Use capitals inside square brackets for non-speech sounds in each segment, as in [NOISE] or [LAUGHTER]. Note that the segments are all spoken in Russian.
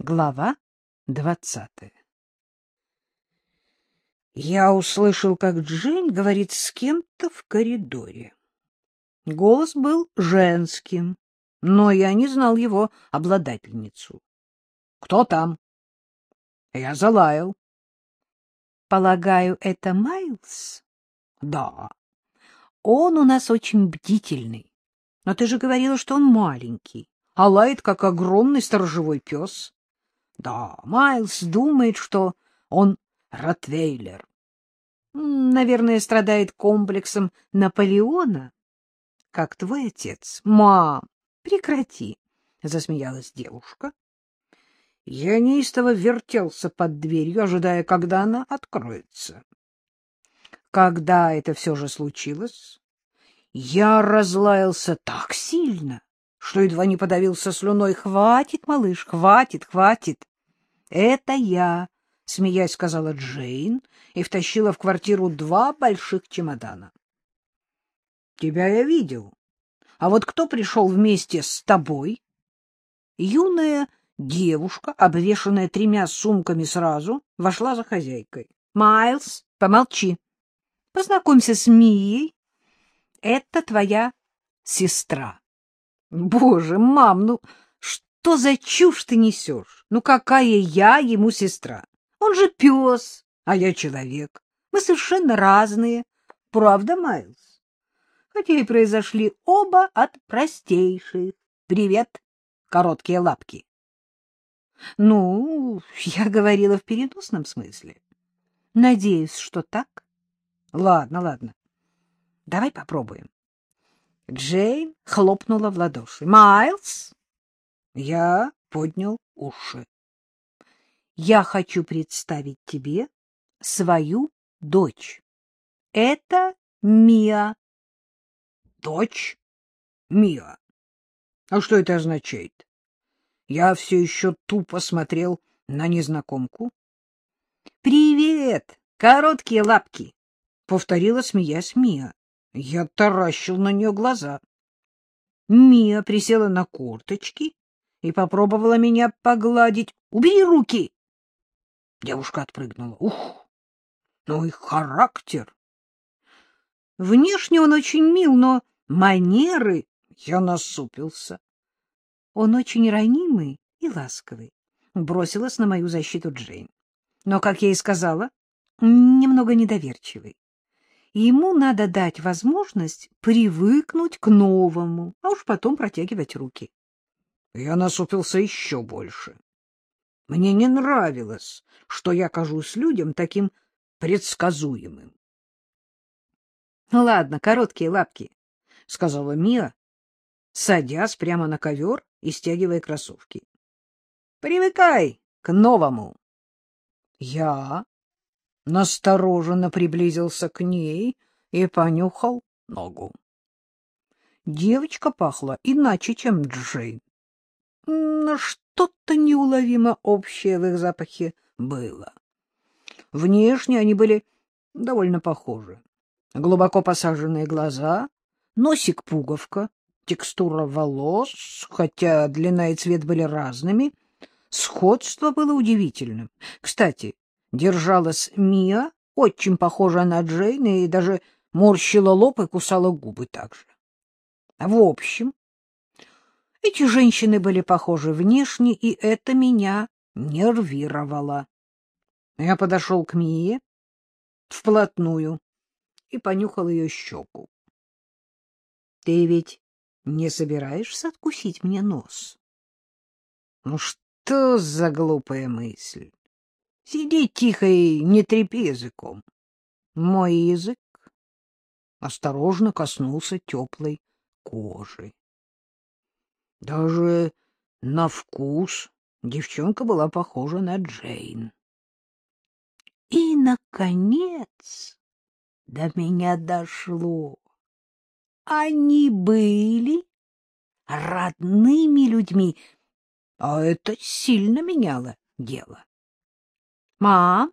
Глава двадцатая Я услышал, как Джейн говорит с кем-то в коридоре. Голос был женским, но я не знал его обладательницу. — Кто там? Я залаял. — Полагаю, это Майлз? — Да. Он у нас очень бдительный. Но ты же говорила, что он маленький, а лает, как огромный сторожевой пес. Да, Майлз думает, что он ротвейлер. Наверное, страдает комплексом Наполеона. Как твой отец. Мам, прекрати, — засмеялась девушка. Я неистово вертелся под дверью, ожидая, когда она откроется. Когда это все же случилось, я разлаялся так сильно, что едва не подавился слюной. — Хватит, малыш, хватит, хватит. — Это я, — смеясь сказала Джейн и втащила в квартиру два больших чемодана. — Тебя я видел. А вот кто пришел вместе с тобой? Юная девушка, обвешанная тремя сумками сразу, вошла за хозяйкой. — Майлз, помолчи. Познакомься с Мией. Это твоя сестра. Боже, мам, ну что за чушь ты несешь? Ну какая я ему сестра? Он же пес, а я человек. Мы совершенно разные. Правда, Майлз? Хотя и произошли оба от простейших. Привет, короткие лапки. Ну, я говорила в переносном смысле. Надеюсь, что так. Ладно, ладно. Давай попробуем. Джейн хлопнула в ладоши. «Майлз!» Я поднял уши. «Я хочу представить тебе свою дочь. Это Мия». «Дочь? Мия? А что это означает?» Я все еще тупо смотрел на незнакомку. «Привет, короткие лапки!» — повторила, смеясь Мия. Я таращил на нее глаза. Мия присела на корточки и попробовала меня погладить. «Убери руки!» Девушка отпрыгнула. «Ух! Ну и характер!» Внешне он очень мил, но манеры... Я насупился. Он очень ранимый и ласковый. Бросилась на мою защиту Джейн. Но, как я и сказала, немного недоверчивый. Ему надо дать возможность привыкнуть к новому, а уж потом протягивать руки. Я насупился еще больше. Мне не нравилось, что я кажусь людям таким предсказуемым. — ладно, короткие лапки, — сказала Мия, садясь прямо на ковер и стягивая кроссовки. — Привыкай к новому. Я настороженно приблизился к ней и понюхал ногу. Девочка пахла иначе, чем Джейн. Но что-то неуловимо общее в их запахе было. Внешне они были довольно похожи. Глубоко посаженные глаза, носик-пуговка, текстура волос, хотя длина и цвет были разными, сходство было удивительным. Кстати, держалась Мия, очень похожая на Джейн, и даже морщила лоб и кусала губы так же. В общем, эти женщины были похожи внешне, и это меня нервировало. Я подошел к Мие вплотную и понюхал ее щеку. — Ты ведь не собираешься откусить мне нос? — Ну что за глупая мысль? Сиди тихо и не трепи языком. Мой язык осторожно коснулся теплой кожи. Даже на вкус девчонка была похожа на Джейн. И, наконец, до меня дошло. Они были родными людьми, а это сильно меняло дело. — Мам,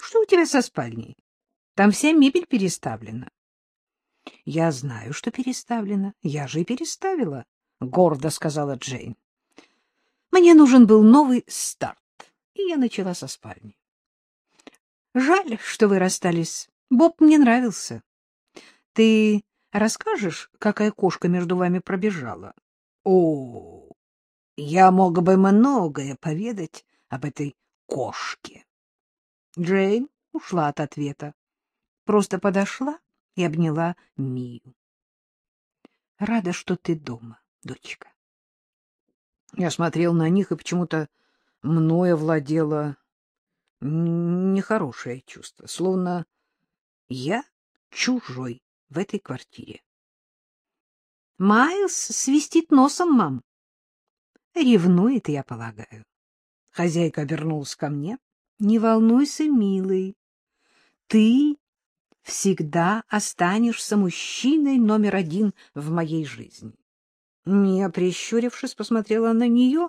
что у тебя со спальней? Там вся мебель переставлена. — Я знаю, что переставлена. Я же и переставила, — гордо сказала Джейн. — Мне нужен был новый старт, и я начала со спальни. Жаль, что вы расстались. Боб мне нравился. Ты расскажешь, какая кошка между вами пробежала? О, я мог бы многое поведать об этой кошке. Джейн ушла от ответа. Просто подошла и обняла Мию. — Рада, что ты дома, дочка. Я смотрел на них, и почему-то мною владело нехорошее чувство, словно я чужой в этой квартире. Майлз свистит носом, мам. Ревнует, я полагаю. Хозяйка обернулась ко мне. Не волнуйся, милый. Ты всегда останешься мужчиной номер один в моей жизни. Мия, прищурившись, посмотрела на нее.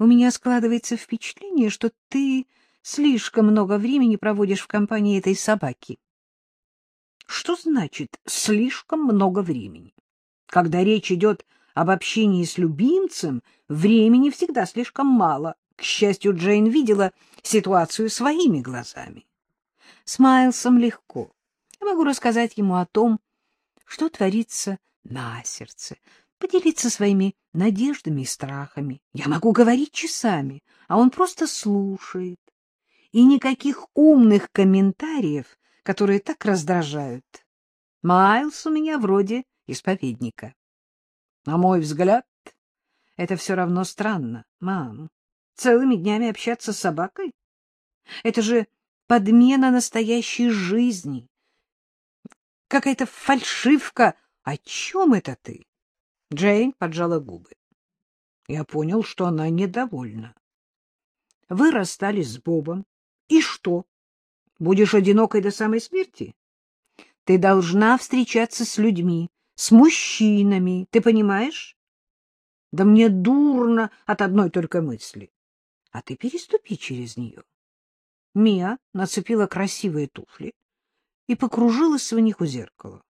У меня складывается впечатление, что ты слишком много времени проводишь в компании этой собаки. Что значит «слишком много времени»? Когда речь идет об общении с любимцем, времени всегда слишком мало. К счастью, Джейн видела ситуацию своими глазами. С Майлсом легко. Я могу рассказать ему о том, что творится на сердце, поделиться своими надеждами и страхами. Я могу говорить часами, а он просто слушает. И никаких умных комментариев, которые так раздражают. Майлз у меня вроде исповедника. На мой взгляд, это все равно странно, мам. Целыми днями общаться с собакой? Это же подмена настоящей жизни. Какая-то фальшивка. О чем это ты? Джейн поджала губы. Я понял, что она недовольна. Вы расстались с Бобом. И что? Будешь одинокой до самой смерти? Ты должна встречаться с людьми, с мужчинами, ты понимаешь? Да мне дурно от одной только мысли. А ты переступи через нее. Мия нацепила красивые туфли и покружилась в них у зеркала.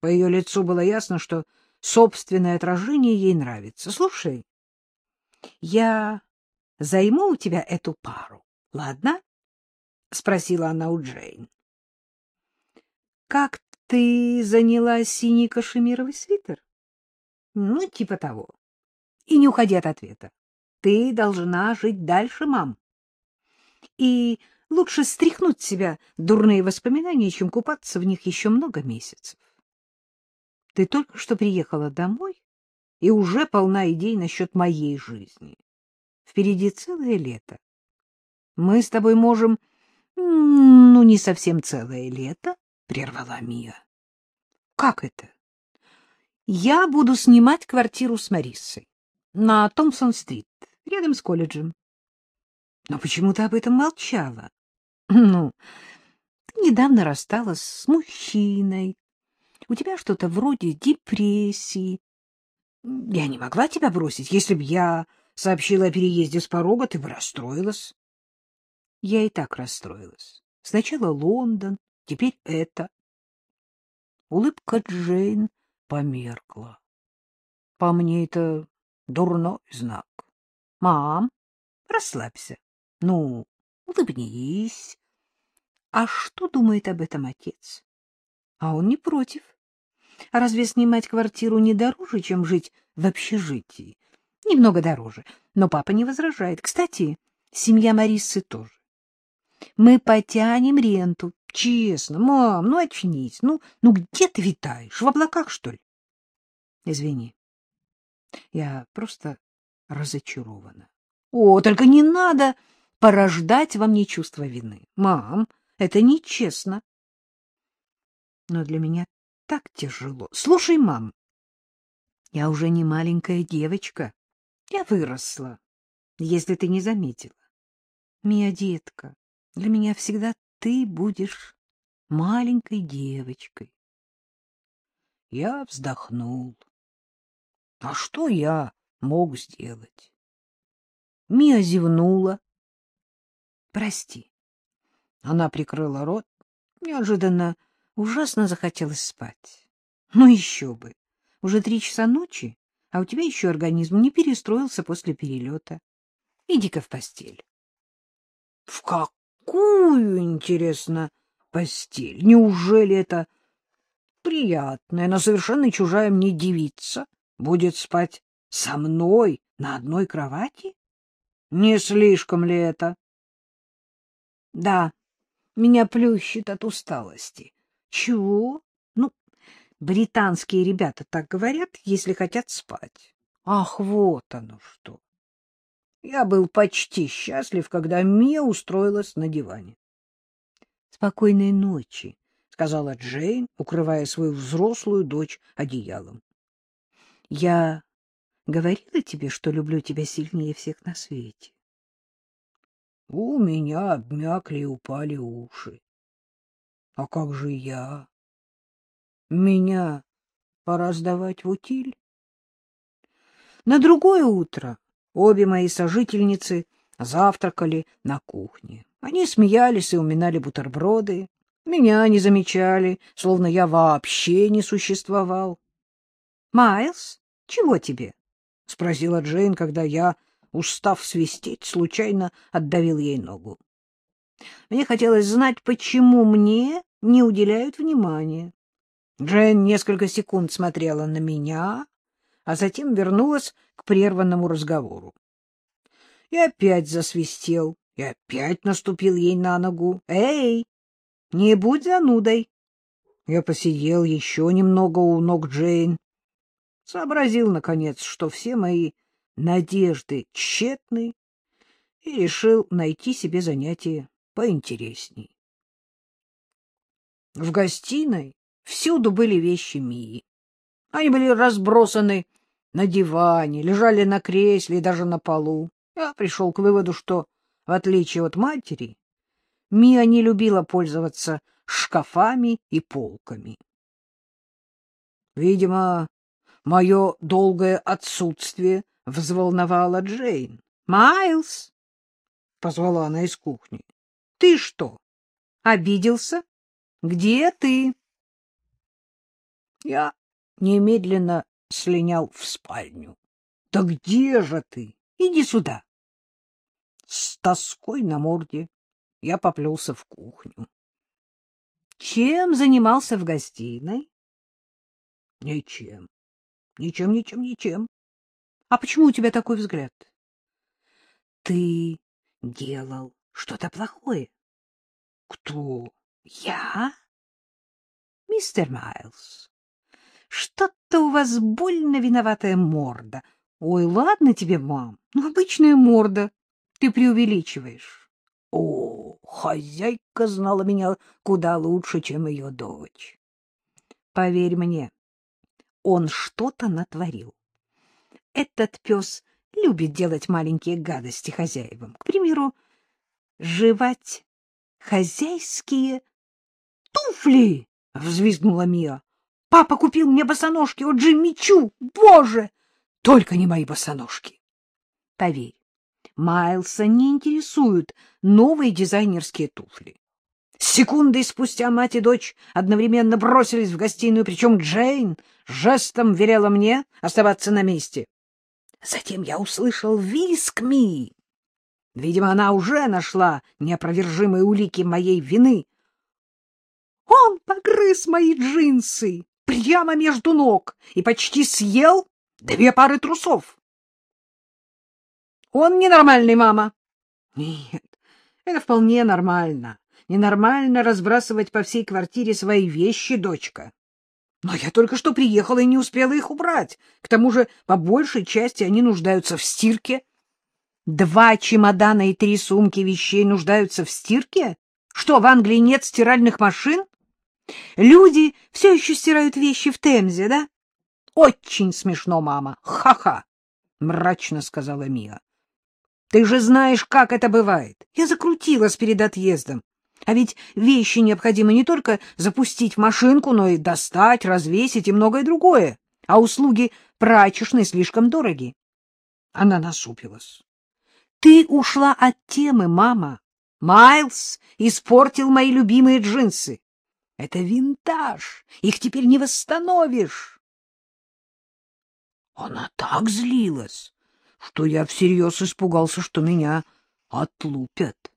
По ее лицу было ясно, что собственное отражение ей нравится. Слушай, я займу у тебя эту пару, ладно? — спросила она у Джейн. — Как ты заняла синий кашемировый свитер? — Ну, типа того. И не уходи от ответа. Ты должна жить дальше, мам. И лучше стряхнуть с себя дурные воспоминания, чем купаться в них еще много месяцев. Ты только что приехала домой и уже полна идей насчет моей жизни. Впереди целое лето. Мы с тобой можем... Ну, не совсем целое лето, — прервала Мия. — Как это? Я буду снимать квартиру с Мариссой на Томпсон-стрит, рядом с колледжем. Но почему ты об этом молчала? [LAUGHS] Ну, ты недавно рассталась с мужчиной, у тебя что-то вроде депрессии. Я не могла тебя бросить. Если б я сообщила о переезде с порога, ты бы расстроилась. Я и так расстроилась. Сначала Лондон, теперь это. Улыбка Джейн померкла. По мне это дурной знак. Мам, расслабься. Ну, улыбнись. А что думает об этом отец? А он не против. А разве снимать квартиру не дороже, чем жить в общежитии? Немного дороже, но папа не возражает. Кстати, семья Мариссы тоже. Мы потянем ренту. Честно, мам, ну очнись. Ну, ну где ты витаешь? В облаках, что ли? Извини. Я просто разочарована. О, только не надо порождать во мне чувство вины. Мам, это нечестно но для меня так тяжело. Слушай, мам, я уже не маленькая девочка. Я выросла, если ты не заметила. Мия, детка, для меня всегда ты будешь маленькой девочкой. Я вздохнул. А что я мог сделать? Мия зевнула. Прости. Она прикрыла рот. Неожиданно Ужасно захотелось спать. Ну еще бы. Уже три часа ночи, а у тебя еще организм не перестроился после перелета. Иди-ка в постель. — В какую, интересно, постель? Неужели это приятная, но совершенно чужая мне девица будет спать со мной на одной кровати? Не слишком ли это? — Да, меня плющит от усталости. — Чего? Ну, британские ребята так говорят, если хотят спать. Ах, вот оно что! Я был почти счастлив, когда Мия устроилась на диване. — Спокойной ночи, — сказала Джейн, укрывая свою взрослую дочь одеялом. — Я говорила тебе, что люблю тебя сильнее всех на свете. У меня обмякли и упали уши. А как же я? Меня пора сдавать в утиль? На другое утро Обе мои сожительницы завтракали на кухне. Они смеялись и уминали бутерброды. Меня не замечали, словно я вообще не существовал. — Майлз, чего тебе? — спросила Джейн, когда я, устав свистеть, случайно отдавил ей ногу. Мне хотелось знать, почему мне не уделяют внимания. Джейн несколько секунд смотрела на меня, а затем вернулась к прерванному разговору. И опять засвистел, и опять наступил ей на ногу. «Эй, не будь занудой!» Я посидел еще немного у ног Джейн. Сообразил, наконец, что все мои надежды тщетны, и решил найти себе занятие поинтересней. В гостиной всюду были вещи Мии. Они были разбросаны на диване, лежали на кресле и даже на полу. Я пришел к выводу, что, в отличие от матери, Мия не любила пользоваться шкафами и полками. Видимо, мое долгое отсутствие взволновало Джейн. — Майлз! — позвала она из кухни. — Ты что, обиделся? Где ты? Я немедленно слинял в спальню. — Да где же ты? Иди сюда. С тоской на морде я поплелся в кухню. — Чем занимался в гостиной? — Ничем. Ничем, ничем, ничем. — А почему у тебя такой взгляд? — Ты делал что-то плохое. — Кто? — Я? — Мистер Майлз, что-то у вас больно виноватая морда. Ой, ладно тебе, мам, ну, обычная морда. Ты преувеличиваешь. О, хозяйка знала меня куда лучше, чем ее дочь. Поверь мне, он что-то натворил. Этот пес любит делать маленькие гадости хозяевам. К примеру, жевать хозяйские туфли, — взвизгнула Мия. Папа купил мне босоножки от Джимми Чу. Боже! Только не мои босоножки. Поверь, Майлса не интересуют новые дизайнерские туфли. Секундой спустя мать и дочь одновременно бросились в гостиную, причем Джейн жестом велела мне оставаться на месте. Затем я услышал виск Ми. Видимо, она уже нашла неопровержимые улики моей вины. Он погрыз мои джинсы прямо между ног и почти съел две пары трусов. Он ненормальный, мама. Нет, это вполне нормально. Ненормально разбрасывать по всей квартире свои вещи, дочка. Но я только что приехала и не успела их убрать. К тому же, по большей части, они нуждаются в стирке. Два чемодана и три сумки вещей нуждаются в стирке? Что, в Англии нет стиральных машин? Люди все еще стирают вещи в Темзе, да? Очень смешно, мама. Ха-ха, мрачно сказала Мия. Ты же знаешь, как это бывает. Я закрутилась перед отъездом. А ведь вещи необходимо не только запустить в машинку, но и достать, развесить и многое другое. А услуги прачечной слишком дороги. Она насупилась. Ты ушла от темы, мама. Майлз испортил мои любимые джинсы. Это винтаж, их теперь не восстановишь. Она так злилась, что я всерьез испугался, что меня отлупят. —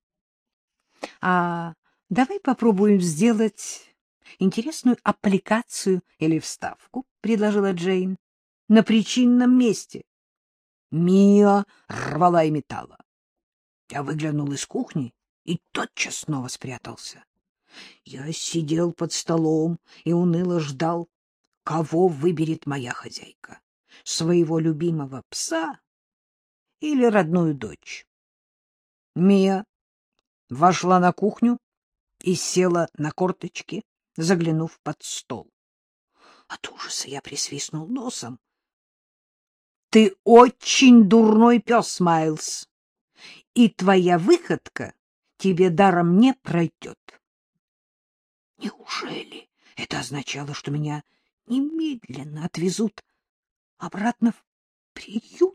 А давай попробуем сделать интересную аппликацию или вставку, — предложила Джейн, — на причинном месте. Мия рвала и металла. Я выглянул из кухни и тотчас снова спрятался. Я сидел под столом и уныло ждал, кого выберет моя хозяйка — своего любимого пса или родную дочь. Мия вошла на кухню и села на корточки, заглянув под стол. От ужаса я присвистнул носом. — Ты очень дурной пес, Майлз, и твоя выходка тебе даром не пройдет. Неужели это означало, что меня немедленно отвезут обратно в приют?